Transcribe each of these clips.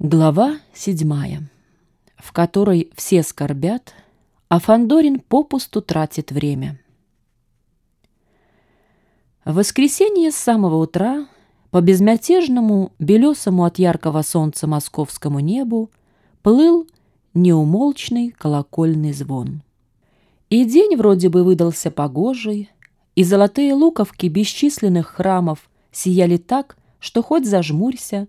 Глава седьмая, в которой все скорбят, а Фандорин попусту тратит время. В воскресенье с самого утра по безмятежному, белесому от яркого солнца московскому небу плыл неумолчный колокольный звон. И день вроде бы выдался погожий, и золотые луковки бесчисленных храмов сияли так, что хоть зажмурься,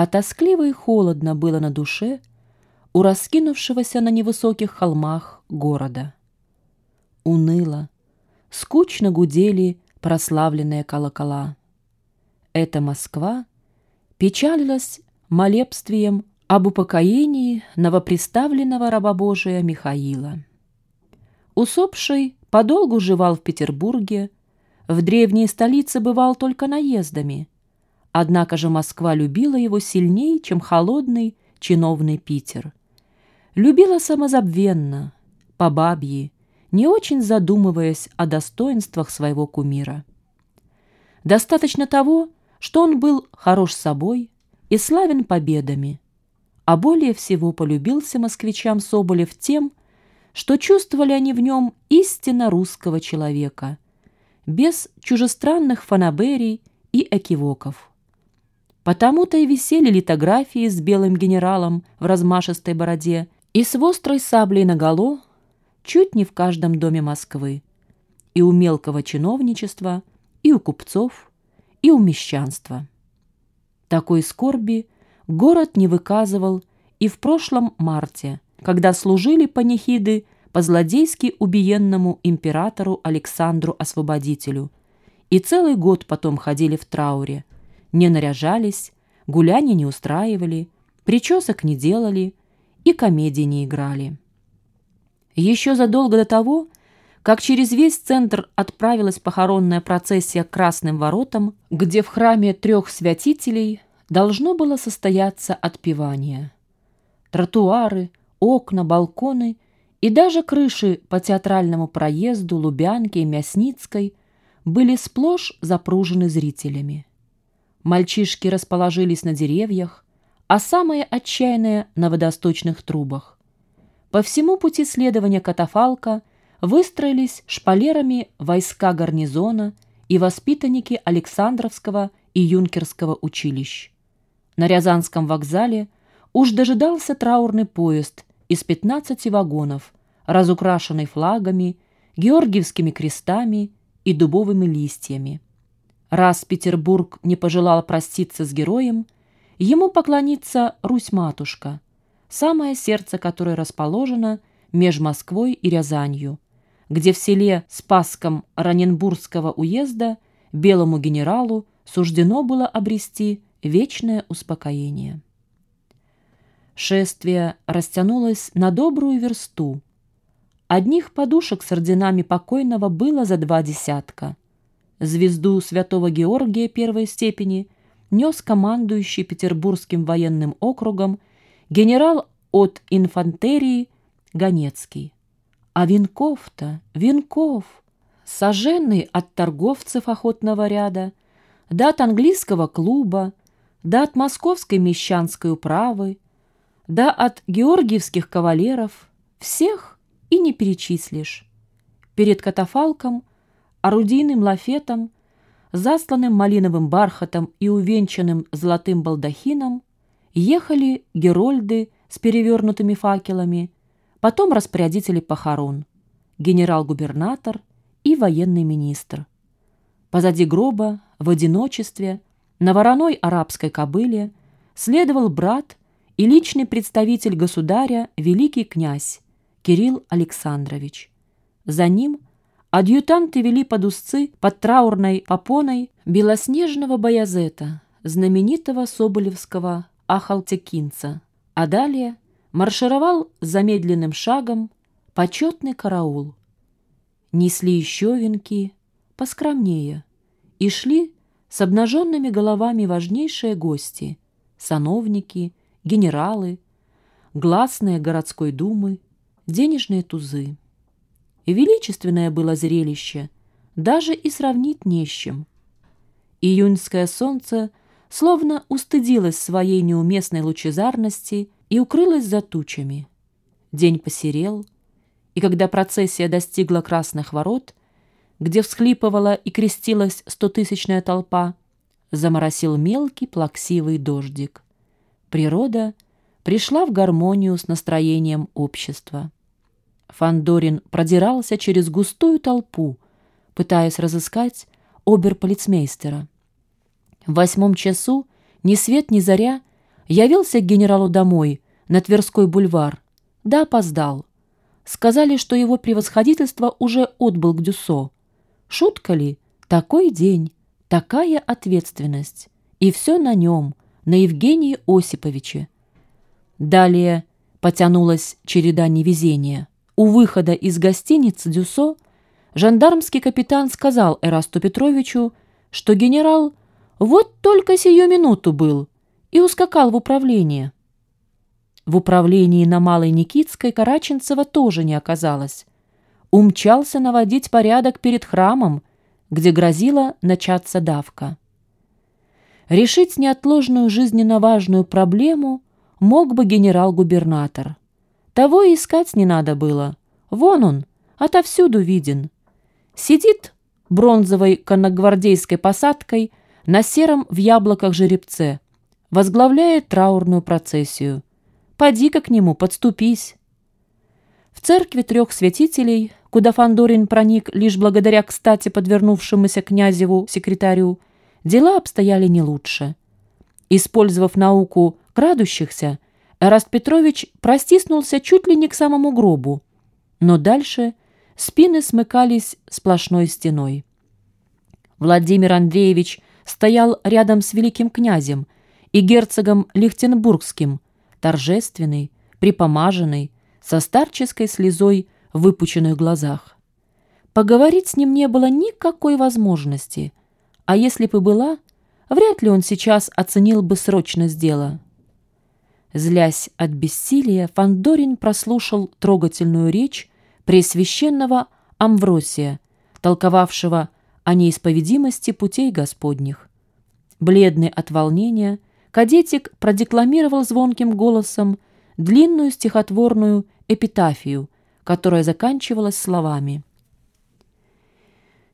а тоскливо и холодно было на душе у раскинувшегося на невысоких холмах города. Уныло, скучно гудели прославленные колокола. Эта Москва печалилась молебствием об упокоении новоприставленного рабобожия Михаила. Усопший подолгу жевал в Петербурге, в древней столице бывал только наездами – Однако же Москва любила его сильнее, чем холодный чиновный Питер. Любила самозабвенно, по бабьи, не очень задумываясь о достоинствах своего кумира. Достаточно того, что он был хорош собой и славен победами, а более всего полюбился москвичам Соболев тем, что чувствовали они в нем истинно русского человека, без чужестранных фанаберий и экивоков. Потому-то и висели литографии с белым генералом в размашистой бороде и с острой саблей наголо чуть не в каждом доме Москвы. И у мелкого чиновничества, и у купцов, и у мещанства. Такой скорби город не выказывал и в прошлом марте, когда служили панихиды по-злодейски убиенному императору Александру Освободителю, и целый год потом ходили в трауре – не наряжались, гуляния не устраивали, причесок не делали и комедии не играли. Еще задолго до того, как через весь центр отправилась похоронная процессия к Красным воротам, где в храме трех святителей должно было состояться отпевание. Тротуары, окна, балконы и даже крыши по театральному проезду Лубянки и Мясницкой были сплошь запружены зрителями. Мальчишки расположились на деревьях, а самые отчаянные — на водосточных трубах. По всему пути следования катафалка выстроились шпалерами войска гарнизона и воспитанники Александровского и Юнкерского училищ. На Рязанском вокзале уж дожидался траурный поезд из 15 вагонов, разукрашенный флагами, георгиевскими крестами и дубовыми листьями. Раз Петербург не пожелал проститься с героем, ему поклонится Русь-матушка, самое сердце которой расположено меж Москвой и Рязанью, где в селе Спасском Раненбургского уезда белому генералу суждено было обрести вечное успокоение. Шествие растянулось на добрую версту. Одних подушек с орденами покойного было за два десятка – звезду святого Георгия первой степени нес командующий Петербургским военным округом генерал от инфантерии Ганецкий. А венков-то, венков, сожженный от торговцев охотного ряда, да от английского клуба, да от московской мещанской управы, да от георгиевских кавалеров, всех и не перечислишь. Перед катафалком орудийным лафетом, засланным малиновым бархатом и увенчанным золотым балдахином, ехали герольды с перевернутыми факелами, потом распорядители похорон, генерал-губернатор и военный министр. Позади гроба, в одиночестве, на вороной арабской кобыле следовал брат и личный представитель государя, великий князь Кирилл Александрович. За ним – Адъютанты вели под узцы под траурной попоной белоснежного боязета, знаменитого соболевского ахалтекинца, а далее маршировал замедленным шагом почетный караул. Несли еще венки, поскромнее, и шли с обнаженными головами важнейшие гости, сановники, генералы, гласные городской думы, денежные тузы. Величественное было зрелище, даже и сравнить не с чем. Июньское солнце словно устыдилась своей неуместной лучезарности и укрылась за тучами. День посерел, и когда процессия достигла красных ворот, где всхлипывала и крестилась стотысячная толпа, заморосил мелкий плаксивый дождик. Природа пришла в гармонию с настроением общества. Фандорин продирался через густую толпу, пытаясь разыскать оберполицмейстера. В восьмом часу, ни свет ни заря, явился к генералу домой, на Тверской бульвар. Да опоздал. Сказали, что его превосходительство уже отбыл к Дюсо. Шутка ли? Такой день, такая ответственность. И все на нем, на Евгении Осиповиче. Далее потянулась череда невезения. У выхода из гостиницы Дюсо жандармский капитан сказал Эрасту Петровичу, что генерал вот только сию минуту был и ускакал в управление. В управлении на Малой Никитской Караченцева тоже не оказалось. Умчался наводить порядок перед храмом, где грозила начаться давка. Решить неотложную жизненно важную проблему мог бы генерал-губернатор. Того и искать не надо было. Вон он, отовсюду виден. Сидит бронзовой конногвардейской посадкой на сером в яблоках жеребце, возглавляет траурную процессию. Поди-ка к нему, подступись. В церкви трех святителей, куда Фандорин проник лишь благодаря кстати подвернувшемуся князеву секретарю, дела обстояли не лучше. Использовав науку крадущихся, Эраст Петрович простиснулся чуть ли не к самому гробу, но дальше спины смыкались сплошной стеной. Владимир Андреевич стоял рядом с великим князем и герцогом Лихтенбургским, торжественный, припомаженный, со старческой слезой в выпученных глазах. Поговорить с ним не было никакой возможности, а если бы была, вряд ли он сейчас оценил бы срочность дела. Злясь от бессилия, Фандорин прослушал трогательную речь Пресвященного Амвросия, толковавшего о неисповедимости путей Господних. Бледный от волнения, кадетик продекламировал звонким голосом длинную стихотворную эпитафию, которая заканчивалась словами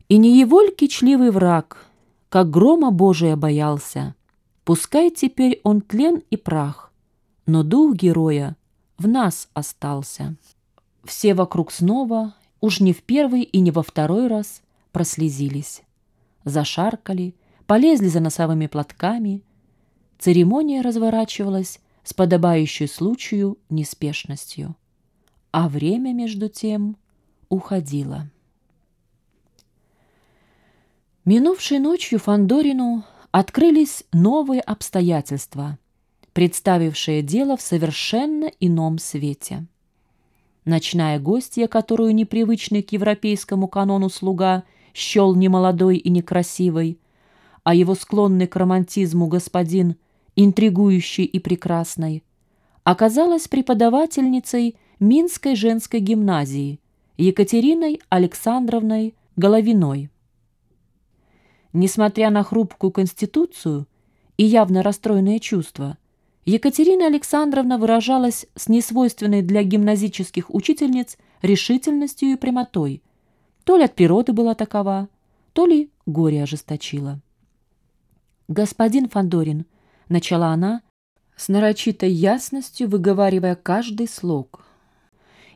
«И не его кичливый враг, как грома Божия боялся, пускай теперь он тлен и прах, но дух героя в нас остался. Все вокруг снова, уж не в первый и не во второй раз, прослезились. Зашаркали, полезли за носовыми платками. Церемония разворачивалась с подобающей случаю неспешностью. А время, между тем, уходило. Минувшей ночью Фандорину открылись новые обстоятельства – представившее дело в совершенно ином свете. Ночная гостья, которую непривычный к европейскому канону слуга счел немолодой и некрасивой, а его склонный к романтизму господин, интригующий и прекрасной, оказалась преподавательницей Минской женской гимназии Екатериной Александровной Головиной. Несмотря на хрупкую конституцию и явно расстроенные чувства, Екатерина Александровна выражалась с несвойственной для гимназических учительниц решительностью и прямотой. То ли от природы была такова, то ли горе ожесточило. «Господин Фандорин, начала она, с нарочитой ясностью выговаривая каждый слог.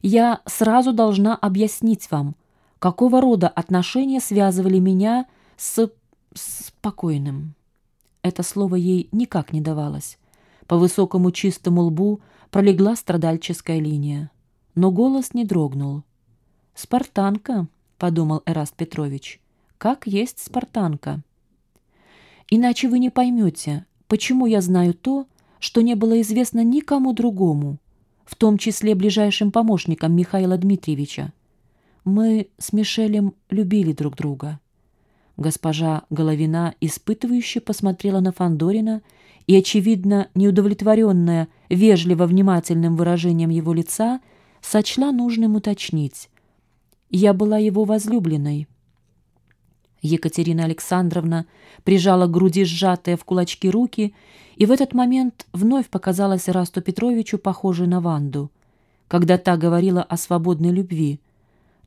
«Я сразу должна объяснить вам, какого рода отношения связывали меня с... спокойным». Это слово ей никак не давалось. По высокому чистому лбу пролегла страдальческая линия. Но голос не дрогнул. «Спартанка», — подумал Эраст Петрович, — «как есть спартанка». «Иначе вы не поймете, почему я знаю то, что не было известно никому другому, в том числе ближайшим помощникам Михаила Дмитриевича. Мы с Мишелем любили друг друга». Госпожа Головина испытывающе посмотрела на Фандорина и, очевидно, неудовлетворенная вежливо внимательным выражением его лица, сочла нужным уточнить. «Я была его возлюбленной». Екатерина Александровна прижала к груди сжатые в кулачки руки, и в этот момент вновь показалась Расту Петровичу похожей на Ванду, когда та говорила о свободной любви,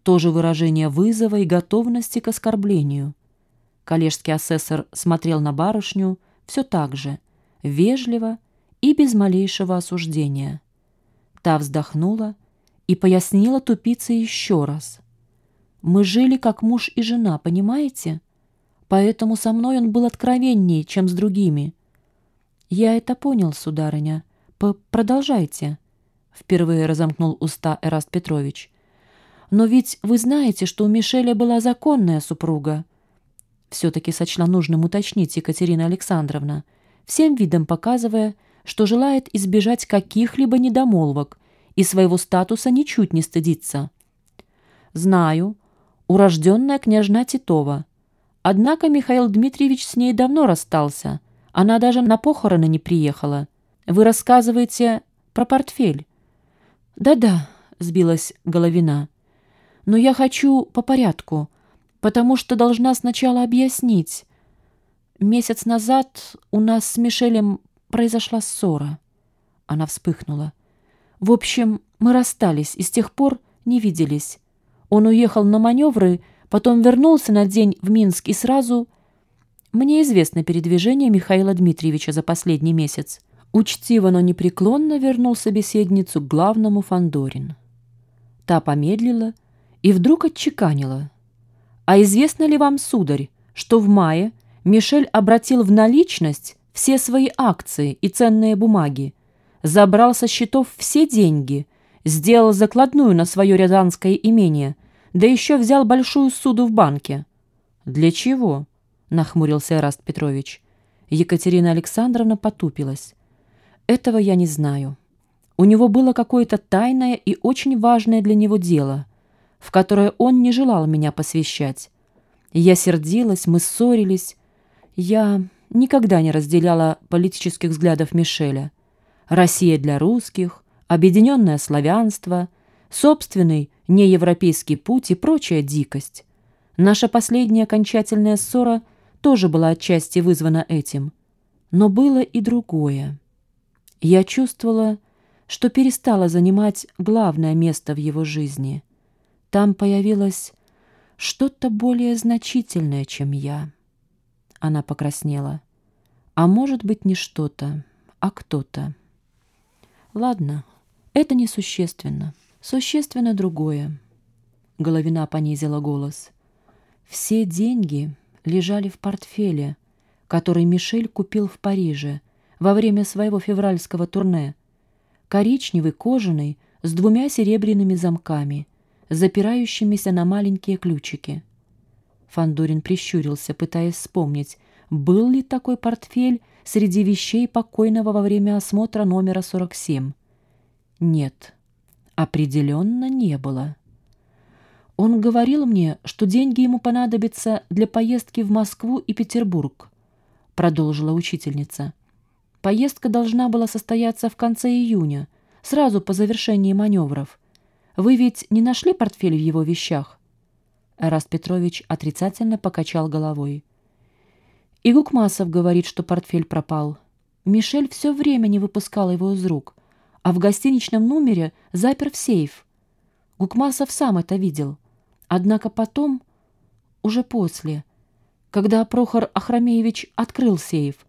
тоже выражение вызова и готовности к оскорблению. Коллежский асессор смотрел на барышню все так же, вежливо и без малейшего осуждения. Та вздохнула и пояснила тупице еще раз. Мы жили как муж и жена, понимаете? Поэтому со мной он был откровеннее, чем с другими. Я это понял, сударыня. П Продолжайте. Впервые разомкнул уста Эраст Петрович. Но ведь вы знаете, что у Мишеля была законная супруга. Все-таки сочла нужным уточнить Екатерина Александровна, всем видом показывая, что желает избежать каких-либо недомолвок и своего статуса ничуть не стыдится. «Знаю», урожденная княжна Титова. Однако Михаил Дмитриевич с ней давно расстался. Она даже на похороны не приехала. Вы рассказываете про портфель. Да-да, сбилась Головина. Но я хочу по порядку, потому что должна сначала объяснить. Месяц назад у нас с Мишелем произошла ссора. Она вспыхнула. В общем, мы расстались и с тех пор не виделись. Он уехал на маневры, потом вернулся на день в Минск и сразу... Мне известно передвижение Михаила Дмитриевича за последний месяц. Учтиво, но непреклонно вернул собеседницу к главному Фандорин. Та помедлила и вдруг отчеканила. «А известно ли вам, сударь, что в мае Мишель обратил в наличность все свои акции и ценные бумаги, забрал со счетов все деньги, сделал закладную на свое рязанское имение, да еще взял большую суду в банке. «Для чего?» — нахмурился Эраст Петрович. Екатерина Александровна потупилась. «Этого я не знаю. У него было какое-то тайное и очень важное для него дело, в которое он не желал меня посвящать. Я сердилась, мы ссорились. Я никогда не разделяла политических взглядов Мишеля. Россия для русских, объединенное славянство, собственный неевропейский путь и прочая дикость. Наша последняя окончательная ссора тоже была отчасти вызвана этим. Но было и другое. Я чувствовала, что перестала занимать главное место в его жизни. Там появилось что-то более значительное, чем я. Она покраснела. А может быть, не что-то, а кто-то. Ладно, это несущественно. Существенно другое. Головина понизила голос. Все деньги лежали в портфеле, который Мишель купил в Париже во время своего февральского турне. Коричневый, кожаный, с двумя серебряными замками, запирающимися на маленькие ключики. Фандорин прищурился, пытаясь вспомнить, был ли такой портфель среди вещей покойного во время осмотра номера 47. Нет, определенно не было. Он говорил мне, что деньги ему понадобятся для поездки в Москву и Петербург, продолжила учительница. Поездка должна была состояться в конце июня, сразу по завершении маневров. Вы ведь не нашли портфель в его вещах? Эраст Петрович отрицательно покачал головой. И Гукмасов говорит, что портфель пропал. Мишель все время не выпускал его из рук а в гостиничном номере запер в сейф. Гукмасов сам это видел. Однако потом, уже после, когда Прохор Ахрамеевич открыл сейф,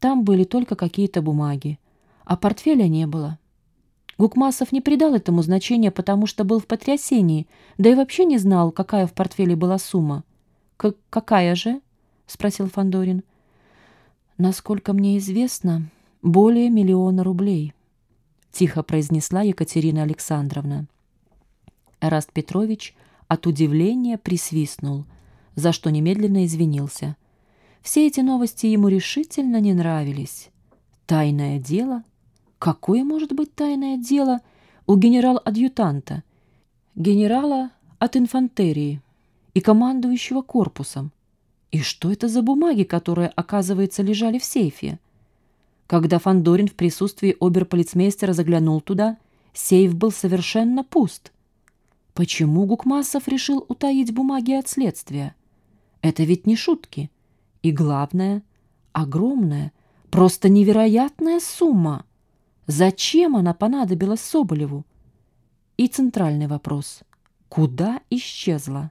там были только какие-то бумаги, а портфеля не было. Гукмасов не придал этому значения, потому что был в потрясении, да и вообще не знал, какая в портфеле была сумма. К «Какая же?» — спросил Фандорин. «Насколько мне известно, более миллиона рублей» тихо произнесла Екатерина Александровна. Эраст Петрович от удивления присвистнул, за что немедленно извинился. Все эти новости ему решительно не нравились. Тайное дело? Какое может быть тайное дело у генерал-адъютанта, генерала от инфантерии и командующего корпусом? И что это за бумаги, которые, оказывается, лежали в сейфе? Когда Фандорин в присутствии оберполицмейстера заглянул туда, сейф был совершенно пуст. Почему Гукмасов решил утаить бумаги от следствия? Это ведь не шутки. И главное, огромная, просто невероятная сумма. Зачем она понадобилась Соболеву? И центральный вопрос. Куда исчезла?